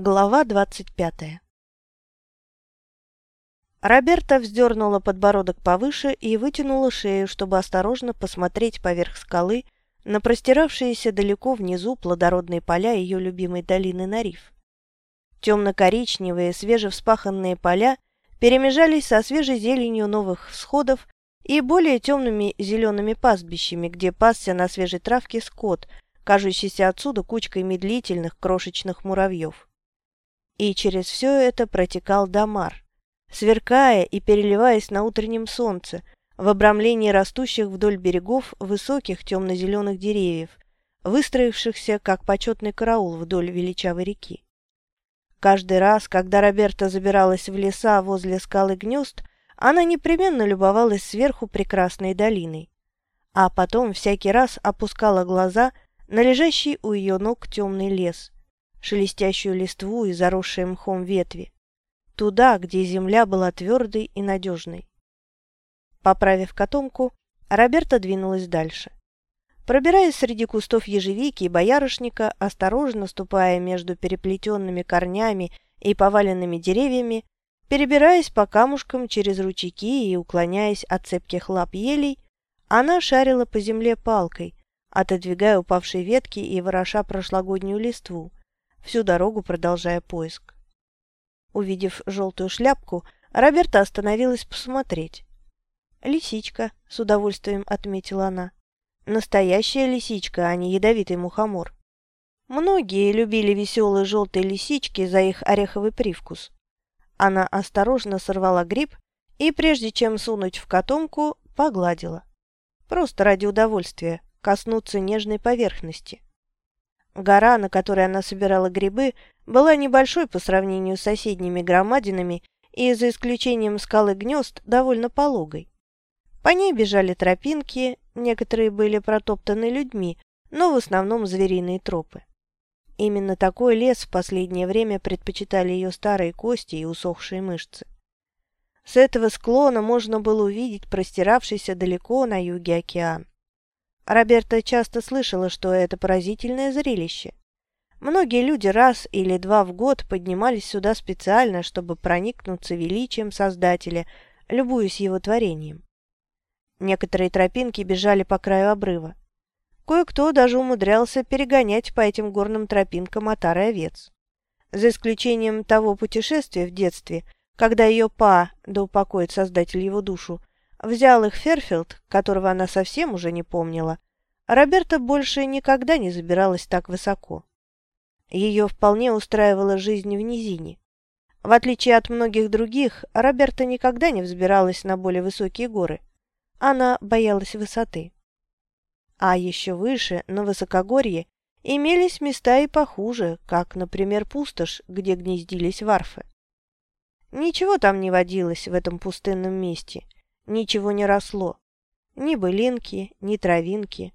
Глава двадцать пятая Роберта вздернула подбородок повыше и вытянула шею, чтобы осторожно посмотреть поверх скалы на простиравшиеся далеко внизу плодородные поля ее любимой долины Нариф. Темно-коричневые, свежевспаханные поля перемежались со свежей зеленью новых всходов и более темными зелеными пастбищами, где пасся на свежей травке скот, кажущийся отсюда кучкой медлительных крошечных муравьев и через все это протекал Дамар, сверкая и переливаясь на утреннем солнце, в обрамлении растущих вдоль берегов высоких темно-зеленых деревьев, выстроившихся как почетный караул вдоль величавой реки. Каждый раз, когда Роберта забиралась в леса возле скалы гнезд, она непременно любовалась сверху прекрасной долиной, а потом всякий раз опускала глаза на лежащий у ее ног темный лес – шелестящую листву и заросшие мхом ветви, туда, где земля была твердой и надежной. Поправив котомку, Роберта двинулась дальше. Пробираясь среди кустов ежевики и боярышника, осторожно ступая между переплетенными корнями и поваленными деревьями, перебираясь по камушкам через ручейки и уклоняясь от цепких лап елей, она шарила по земле палкой, отодвигая упавшие ветки и вороша прошлогоднюю листву, всю дорогу продолжая поиск. Увидев желтую шляпку, Роберта остановилась посмотреть. «Лисичка», — с удовольствием отметила она. «Настоящая лисичка, а не ядовитый мухомор». Многие любили веселые желтые лисички за их ореховый привкус. Она осторожно сорвала гриб и, прежде чем сунуть в котомку, погладила. Просто ради удовольствия, коснуться нежной поверхности. Гора, на которой она собирала грибы, была небольшой по сравнению с соседними громадинами и, за исключением скалы гнезд, довольно пологой. По ней бежали тропинки, некоторые были протоптаны людьми, но в основном звериные тропы. Именно такой лес в последнее время предпочитали ее старые кости и усохшие мышцы. С этого склона можно было увидеть простиравшийся далеко на юге океан. Роберта часто слышала, что это поразительное зрелище. Многие люди раз или два в год поднимались сюда специально, чтобы проникнуться величием Создателя, любуясь его творением. Некоторые тропинки бежали по краю обрыва. Кое-кто даже умудрялся перегонять по этим горным тропинкам отары овец. За исключением того путешествия в детстве, когда ее па, да упокоит Создатель его душу, взял их Ферфилд, которого она совсем уже не помнила, Роберта больше никогда не забиралась так высоко. Ее вполне устраивала жизнь в низине. В отличие от многих других, Роберта никогда не взбиралась на более высокие горы. Она боялась высоты. А еще выше, на высокогорье, имелись места и похуже, как, например, пустошь, где гнездились варфы. Ничего там не водилось в этом пустынном месте – Ничего не росло. Ни былинки, ни травинки.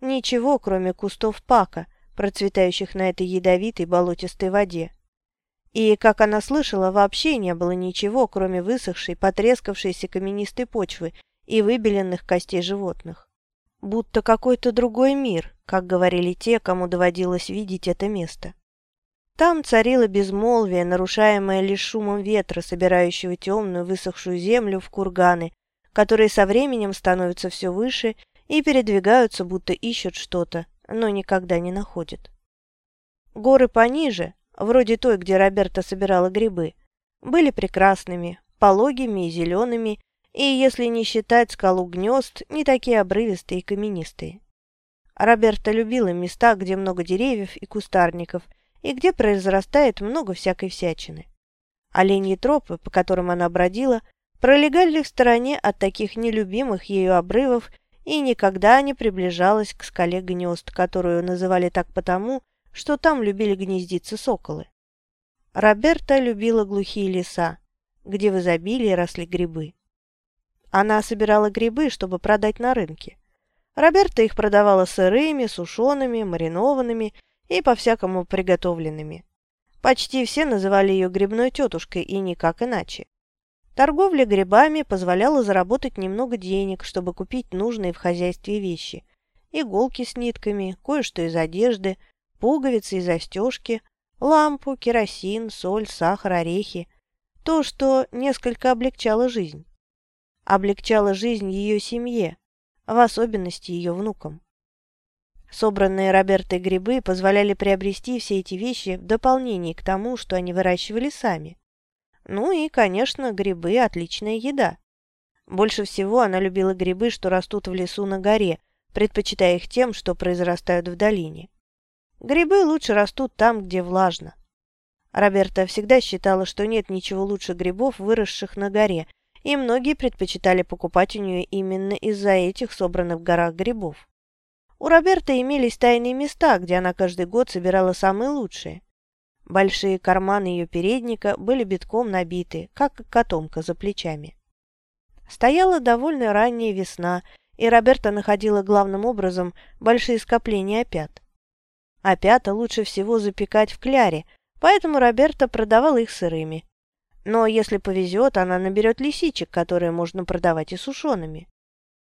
Ничего, кроме кустов пака, процветающих на этой ядовитой болотистой воде. И, как она слышала, вообще не было ничего, кроме высохшей, потрескавшейся каменистой почвы и выбеленных костей животных. Будто какой-то другой мир, как говорили те, кому доводилось видеть это место. Там царило безмолвие, нарушаемое лишь шумом ветра, собирающего темную высохшую землю в курганы которые со временем становятся все выше и передвигаются, будто ищут что-то, но никогда не находят. Горы пониже, вроде той, где Роберта собирала грибы, были прекрасными, пологими и зелеными, и, если не считать скалу гнезд, не такие обрывистые и каменистые. Роберта любила места, где много деревьев и кустарников, и где произрастает много всякой всячины. Оленьи тропы, по которым она бродила, пролегали в стороне от таких нелюбимых ею обрывов и никогда не приближалась к скале гнезд, которую называли так потому, что там любили гнездиться соколы. Роберта любила глухие леса, где в изобилии росли грибы. Она собирала грибы, чтобы продать на рынке. Роберта их продавала сырыми, сушеными, маринованными и по-всякому приготовленными. Почти все называли ее грибной тетушкой и никак иначе. Торговля грибами позволяла заработать немного денег, чтобы купить нужные в хозяйстве вещи. Иголки с нитками, кое-что из одежды, пуговицы и застежки, Лампу, керосин, соль, сахар, орехи. То, что несколько облегчало жизнь. Облегчало жизнь ее семье, в особенности ее внукам. Собранные Робертой грибы позволяли приобрести все эти вещи в дополнение к тому, что они выращивали сами. Ну и, конечно, грибы – отличная еда. Больше всего она любила грибы, что растут в лесу на горе, предпочитая их тем, что произрастают в долине. Грибы лучше растут там, где влажно. Роберта всегда считала, что нет ничего лучше грибов, выросших на горе, и многие предпочитали покупать у нее именно из-за этих собранных в горах грибов. У Роберта имелись тайные места, где она каждый год собирала самые лучшие. Большие карманы ее передника были битком набиты, как котомка за плечами. Стояла довольно ранняя весна, и Роберта находила главным образом большие скопления опят. Опята лучше всего запекать в кляре, поэтому Роберта продавала их сырыми. Но если повезет, она наберет лисичек, которые можно продавать и сушеными.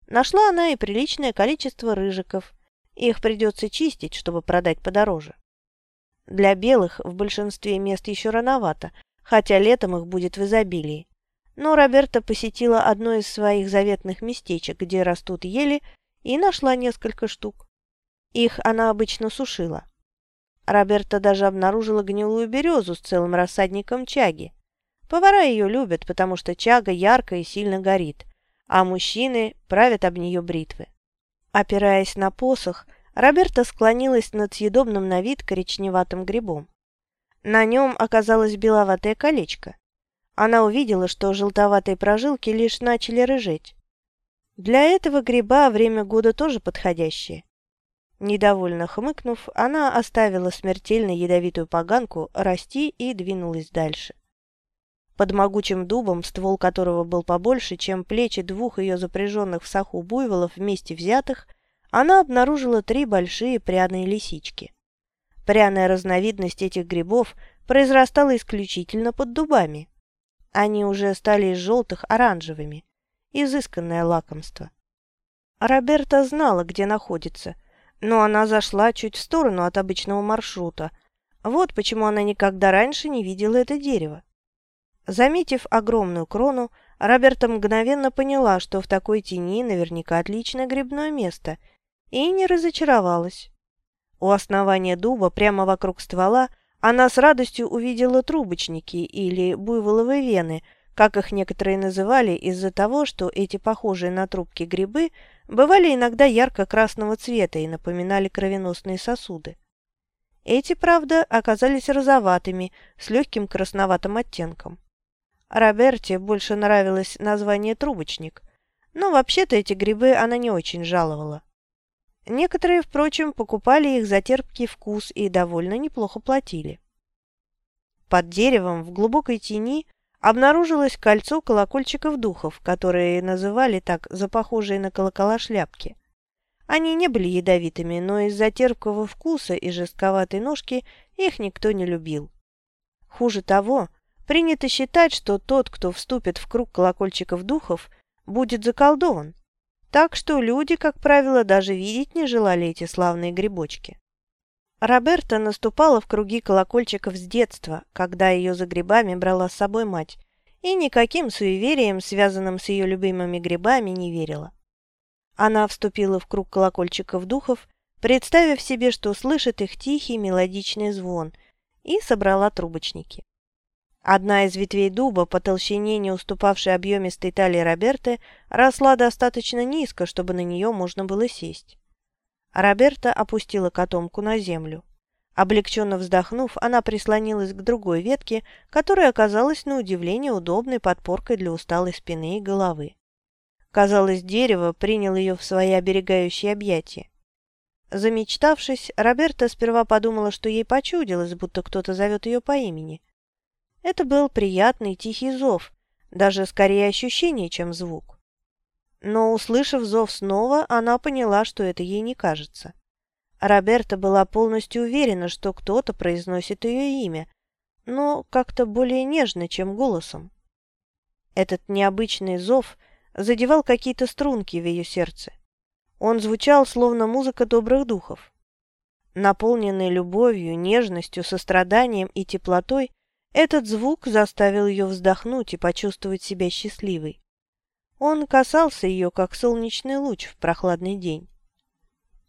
Нашла она и приличное количество рыжиков. Их придется чистить, чтобы продать подороже. Для белых в большинстве мест еще рановато, хотя летом их будет в изобилии. Но Роберта посетила одно из своих заветных местечек, где растут ели, и нашла несколько штук. Их она обычно сушила. Роберта даже обнаружила гнилую березу с целым рассадником чаги. Повара ее любят, потому что чага ярко и сильно горит, а мужчины правят об нее бритвы. Опираясь на посох, Роберта склонилась над съедобным на вид коричневатым грибом. На нем оказалось беловатое колечко. Она увидела, что желтоватые прожилки лишь начали рыжеть. Для этого гриба время года тоже подходящее. Недовольно хмыкнув, она оставила смертельно ядовитую поганку расти и двинулась дальше. Под могучим дубом, ствол которого был побольше, чем плечи двух ее запряженных в саху буйволов вместе взятых, она обнаружила три большие пряные лисички. Пряная разновидность этих грибов произрастала исключительно под дубами. Они уже стали из желтых оранжевыми. Изысканное лакомство. Роберта знала, где находится, но она зашла чуть в сторону от обычного маршрута. Вот почему она никогда раньше не видела это дерево. Заметив огромную крону, Роберта мгновенно поняла, что в такой тени наверняка отличное грибное место – и не разочаровалась. У основания дуба, прямо вокруг ствола, она с радостью увидела трубочники или буйволовые вены, как их некоторые называли из-за того, что эти похожие на трубки грибы бывали иногда ярко-красного цвета и напоминали кровеносные сосуды. Эти, правда, оказались розоватыми, с легким красноватым оттенком. Роберте больше нравилось название трубочник, но вообще-то эти грибы она не очень жаловала. Некоторые, впрочем, покупали их за терпкий вкус и довольно неплохо платили. Под деревом в глубокой тени обнаружилось кольцо колокольчиков духов, которые называли так за похожие на колокола шляпки. Они не были ядовитыми, но из-за терпкого вкуса и жестковатой ножки их никто не любил. Хуже того, принято считать, что тот, кто вступит в круг колокольчиков духов, будет заколдован, так что люди, как правило, даже видеть не желали эти славные грибочки. Роберта наступала в круги колокольчиков с детства, когда ее за грибами брала с собой мать, и никаким суеверием, связанным с ее любимыми грибами, не верила. Она вступила в круг колокольчиков духов, представив себе, что слышит их тихий мелодичный звон, и собрала трубочники. Одна из ветвей дуба, по толщине не уступавшей объемистой талии Роберты, росла достаточно низко, чтобы на нее можно было сесть. Роберта опустила котомку на землю. Облегченно вздохнув, она прислонилась к другой ветке, которая оказалась на удивление удобной подпоркой для усталой спины и головы. Казалось, дерево приняло ее в свои оберегающие объятия. Замечтавшись, Роберта сперва подумала, что ей почудилось, будто кто-то зовет ее по имени – это был приятный тихий зов, даже скорее ощущение, чем звук. Но, услышав зов снова, она поняла, что это ей не кажется. Роберта была полностью уверена, что кто-то произносит ее имя, но как-то более нежно, чем голосом. Этот необычный зов задевал какие-то струнки в ее сердце. Он звучал, словно музыка добрых духов. Наполненный любовью, нежностью, состраданием и теплотой, этот звук заставил ее вздохнуть и почувствовать себя счастливой. Он касался ее, как солнечный луч в прохладный день.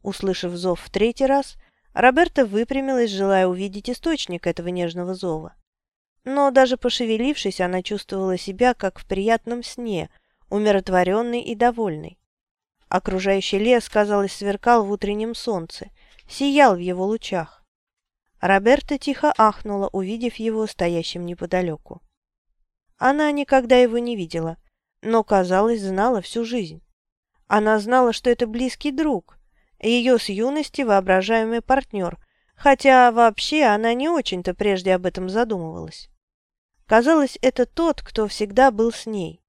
Услышав зов в третий раз, Роберта выпрямилась, желая увидеть источник этого нежного зова. Но даже пошевелившись, она чувствовала себя, как в приятном сне, умиротворенной и довольной. Окружающий лес, казалось, сверкал в утреннем солнце, сиял в его лучах. Роберта тихо ахнула, увидев его стоящим неподалеку. Она никогда его не видела, но, казалось, знала всю жизнь. Она знала, что это близкий друг, ее с юности воображаемый партнер, хотя вообще она не очень-то прежде об этом задумывалась. Казалось, это тот, кто всегда был с ней,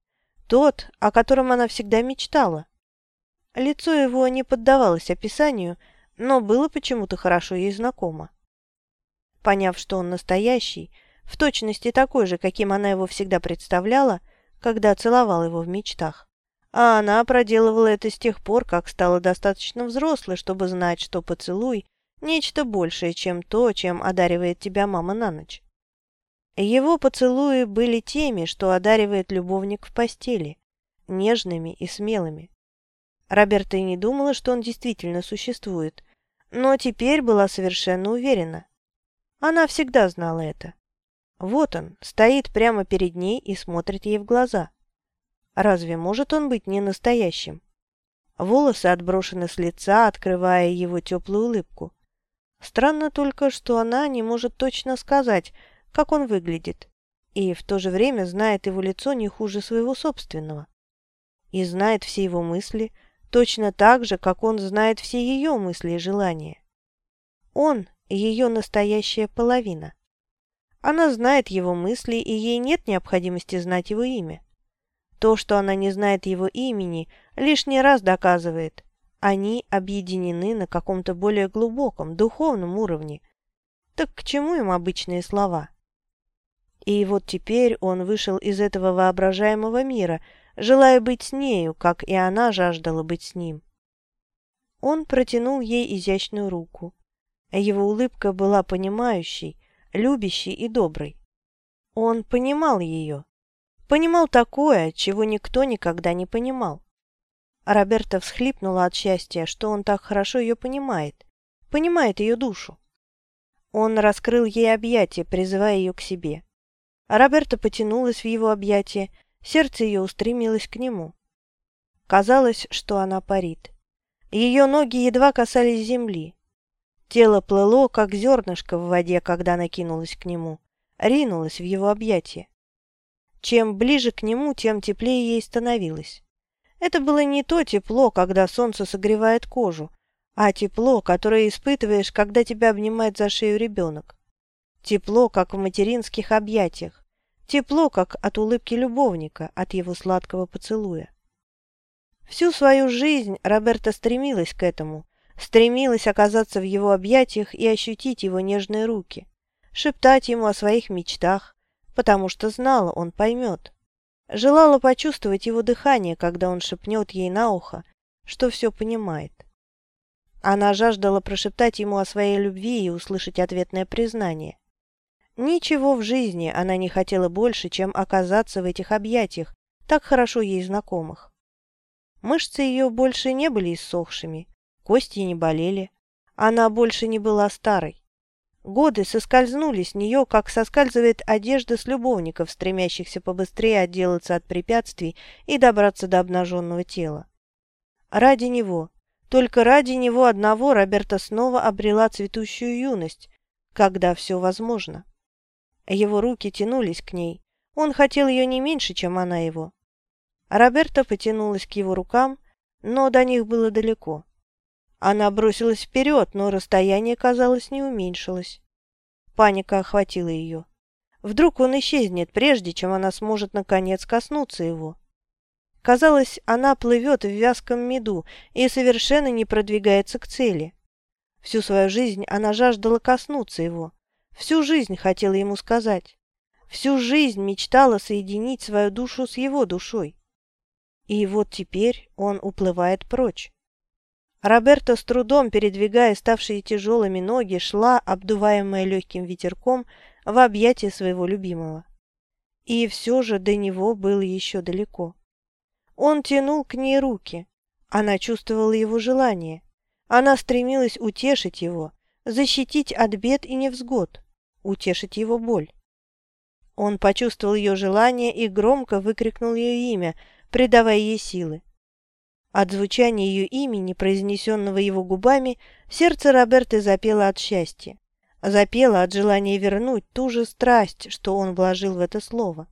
тот, о котором она всегда мечтала. Лицо его не поддавалось описанию, но было почему-то хорошо ей знакомо. Поняв, что он настоящий, в точности такой же, каким она его всегда представляла, когда целовала его в мечтах, а она проделывала это с тех пор, как стала достаточно взрослой, чтобы знать, что поцелуй – нечто большее, чем то, чем одаривает тебя мама на ночь. Его поцелуи были теми, что одаривает любовник в постели, нежными и смелыми. Роберта и не думала, что он действительно существует, но теперь была совершенно уверена. Она всегда знала это. Вот он, стоит прямо перед ней и смотрит ей в глаза. Разве может он быть не настоящим? Волосы отброшены с лица, открывая его теплую улыбку. Странно только, что она не может точно сказать, как он выглядит, и в то же время знает его лицо не хуже своего собственного. И знает все его мысли, точно так же, как он знает все ее мысли и желания. Он – ее настоящая половина. Она знает его мысли, и ей нет необходимости знать его имя. То, что она не знает его имени, лишний раз доказывает. Они объединены на каком-то более глубоком, духовном уровне. Так к чему им обычные слова? И вот теперь он вышел из этого воображаемого мира, желая быть с нею, как и она жаждала быть с ним. Он протянул ей изящную руку. Его улыбка была понимающей, любящей и доброй. Он понимал ее. Понимал такое, чего никто никогда не понимал. Роберта всхлипнула от счастья, что он так хорошо ее понимает, понимает ее душу. Он раскрыл ей объятия, призывая ее к себе. Роберта потянулась в его объятия, сердце ее устремилось к нему. Казалось, что она парит. Ее ноги едва касались земли. Тело плыло, как зернышко в воде, когда накинулось к нему, ринулось в его объятия. Чем ближе к нему, тем теплее ей становилось. Это было не то тепло, когда солнце согревает кожу, а тепло, которое испытываешь, когда тебя обнимает за шею ребенок. Тепло, как в материнских объятиях. Тепло, как от улыбки любовника, от его сладкого поцелуя. Всю свою жизнь Роберта стремилась к этому, стремилась оказаться в его объятиях и ощутить его нежные руки, шептать ему о своих мечтах, потому что знала, он поймет. Желала почувствовать его дыхание, когда он шепнет ей на ухо, что все понимает. Она жаждала прошептать ему о своей любви и услышать ответное признание. Ничего в жизни она не хотела больше, чем оказаться в этих объятиях, так хорошо ей знакомых. Мышцы ее больше не были иссохшими, кости не болели. Она больше не была старой. Годы соскользнули с нее, как соскальзывает одежда с любовников, стремящихся побыстрее отделаться от препятствий и добраться до обнаженного тела. Ради него, только ради него одного Роберта снова обрела цветущую юность, когда все возможно. Его руки тянулись к ней, он хотел ее не меньше, чем она его. Роберта потянулась к его рукам, но до них было далеко. Она бросилась вперед, но расстояние, казалось, не уменьшилось. Паника охватила ее. Вдруг он исчезнет, прежде чем она сможет наконец коснуться его. Казалось, она плывет в вязком меду и совершенно не продвигается к цели. Всю свою жизнь она жаждала коснуться его. Всю жизнь хотела ему сказать. Всю жизнь мечтала соединить свою душу с его душой. И вот теперь он уплывает прочь. Роберта с трудом, передвигая ставшие тяжелыми ноги, шла, обдуваемая легким ветерком, в объятия своего любимого. И все же до него было еще далеко. Он тянул к ней руки. Она чувствовала его желание. Она стремилась утешить его, защитить от бед и невзгод, утешить его боль. Он почувствовал ее желание и громко выкрикнул ее имя, придавая ей силы. От звучания ее имени, произнесенного его губами, сердце Роберты запело от счастья. Запело от желания вернуть ту же страсть, что он вложил в это слово.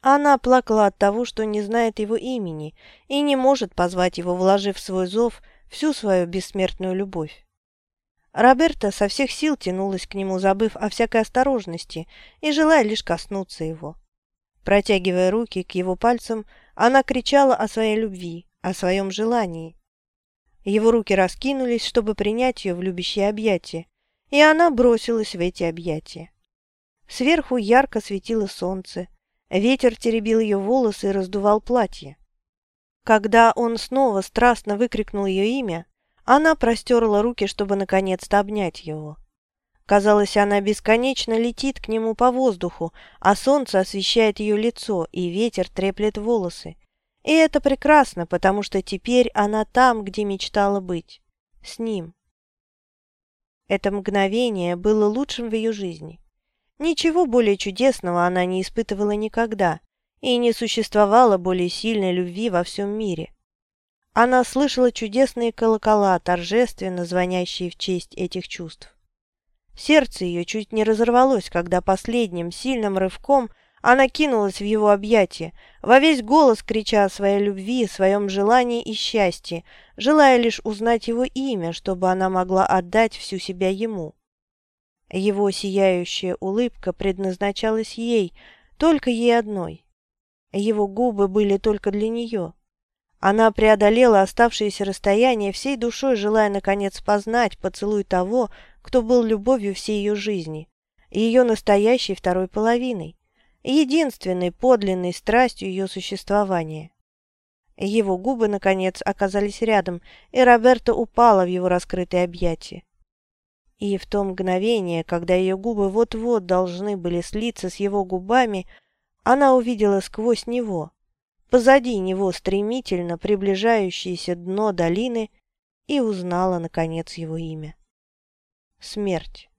Она плакала от того, что не знает его имени и не может позвать его, вложив в свой зов всю свою бессмертную любовь. Роберта со всех сил тянулась к нему, забыв о всякой осторожности и желая лишь коснуться его. Протягивая руки к его пальцам, она кричала о своей любви, о своем желании. Его руки раскинулись, чтобы принять ее в любящее объятие, и она бросилась в эти объятия. Сверху ярко светило солнце, ветер теребил ее волосы и раздувал платье. Когда он снова страстно выкрикнул ее имя, она простерла руки, чтобы наконец-то обнять его. Казалось, она бесконечно летит к нему по воздуху, а солнце освещает ее лицо, и ветер треплет волосы. И это прекрасно, потому что теперь она там, где мечтала быть. С ним. Это мгновение было лучшим в ее жизни. Ничего более чудесного она не испытывала никогда, и не существовало более сильной любви во всем мире. Она слышала чудесные колокола, торжественно звонящие в честь этих чувств. Сердце ее чуть не разорвалось, когда последним сильным рывком она кинулась в его объятия, во весь голос крича о своей любви, своем желании и счастье, желая лишь узнать его имя, чтобы она могла отдать всю себя ему. Его сияющая улыбка предназначалась ей, только ей одной. Его губы были только для нее. Она преодолела оставшееся расстояние, всей душой желая наконец познать поцелуй того, кто был любовью всей ее жизни, ее настоящей второй половиной, единственной подлинной страстью ее существования. Его губы, наконец, оказались рядом, и Роберта упала в его раскрытые объятия. И в то мгновение, когда ее губы вот-вот должны были слиться с его губами, она увидела сквозь него – позади него стремительно приближающееся дно долины и узнала, наконец, его имя. Смерть.